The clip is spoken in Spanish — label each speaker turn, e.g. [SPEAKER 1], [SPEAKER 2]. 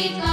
[SPEAKER 1] Bendito.